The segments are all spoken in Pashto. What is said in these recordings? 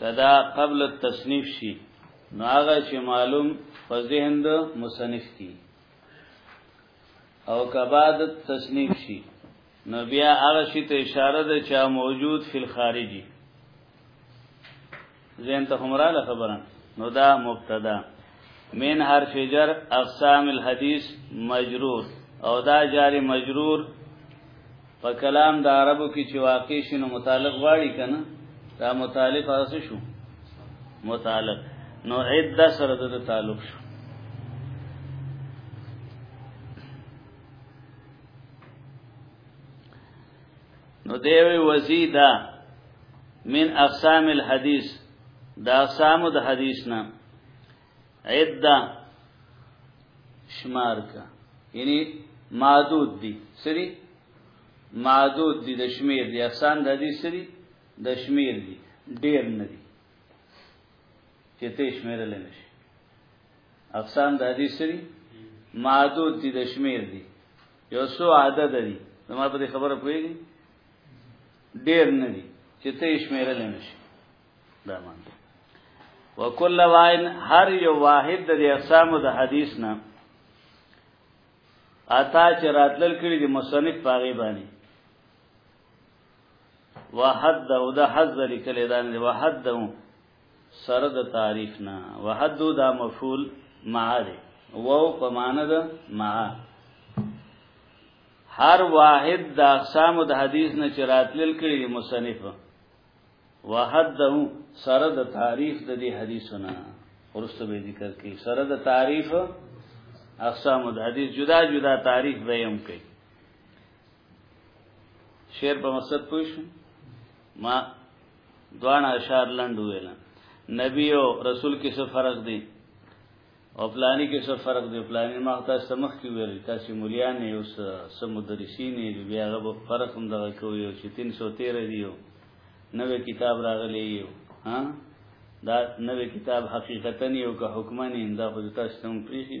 کدا قبل التصنیف شي نو هغه چې معلوم په ذهن د مصنف کی او کبا د تصنیف شي نو بیا هغه شی ته اشاره ده چې موجود فی الخارجی زین ته همراله خبره نو دا مبتدا من حرف جر اقسام الحدیث مجرور او دا جاری مجرور په کلام د عربو کې چې واقع شنو متعلق واړی کنه دا متعلق اوس شو متعلق نو عده سره د تعلق شو نو دیوی وزیده من اقسام الحدیث دا اقسام د حدیث نه عده شمار کا یعنی معدود دي سری معدود دي د شمیر دي اقسام د حدیث سری د شمیر دي ډیر نه دي چې ته شمیرل نه شي اقسام د حدیث سری معدود دي د شمیر دي یو څو عدد دي زما په خبره پوهیږي ډیر نه دي چې ته شمیرل نه شي دا معنی وکل واین هر یو واحد د اقسام د حدیث نه اتا چې راتلل کړي د مصنف پاغي باندې وحد او د حذ لیکل دان وحد سره د تعریف نه وحدو دا مفعول مع دی وو په معنی ده مع هر واحد د اقسام د حدیث نه چراتل کړي دی مصنف وحدو سره د تعریف د دې حدیثونه ورسته به ذکر کړي سره د تعریف اقسام د حدیث جدا جدا تعریف به هم کوي شعر په مقصد پوه شو ما دوان اشعار لنډ ویل نبی او رسول کې څه فرق دی او پلانی کې څه فرق دی پلانی ما تاسو سمخ کې ویل تاسو مليان یې اوس سمدرسین یې بیا غو فرق هم دغه کوي چې 313 دی یو نوې کتاب راغلی یو ها دا نوې کتاب حقیقتا یو که حکمانه انده خو تاسو ته پریخي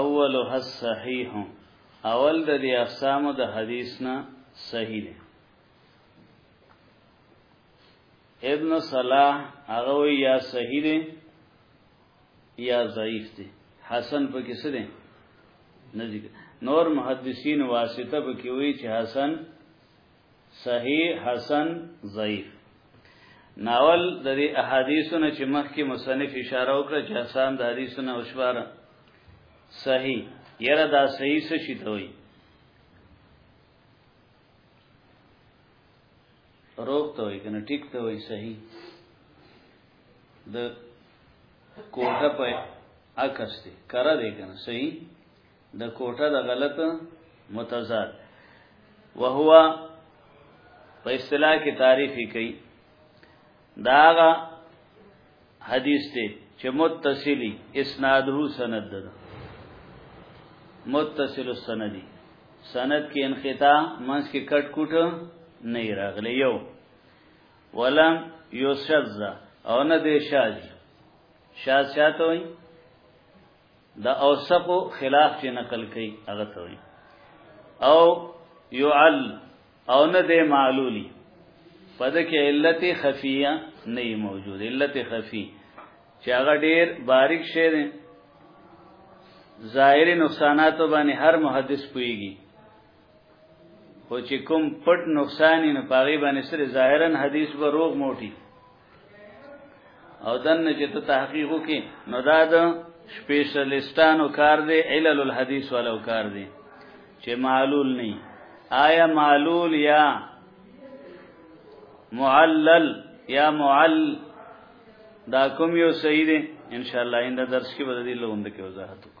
اولها الصحيح اول د دې اقسام د حدیث نه صحیح دی ابن صلاح هغه یا صحیح دی یا ضعیف دی حسن په کې څه دی نزدیک نور محدثین واسطه په کې وی چې حسن صحیح حسن ضعیف ناول د دې احادیثونو چې مخکې مصنف اشاره وکړه چې حسن د حدیثونو او شباره صحیح یره دا صحیح څه شي ته وي روغ ته وي کنه ټیک ته وي صحیح د کوټه په عکس دی کرا دی کنه صحیح د کوټه د غلط متضاد وهو په اصطلاح کې تعریفي کوي داغه حدیث ته چې متصلی اسناده سند ده متصل السندی سند کې انقطاع منس کې کټ کوټ نه راغلی یو ولم یوشذ او نه دې شاذ شاذ شاته وي دا اوسق خلاف چې نقل کوي هغه ته وي او يعل او نه دی معلولی پد کې علت خفیه نه موجود علت خفی چې هغه ډیر باریک شی دی ظاهری نقصانات باندې هر محدث پويږي خو چې کوم پټ نقصان نه پاغي باندې سره ظاهرا حدیث به روغ موټي او دنه چې ته تحقیق وکې نو دا د سپیشلیستانو کار دی علل الحدیث ولو کار دی چې معلول نه آیا معلول یا معلل یا معل دا کوم یو صحیح دی ان شاء الله اینده درس کې به د دې لوند کې وضاحت وکړو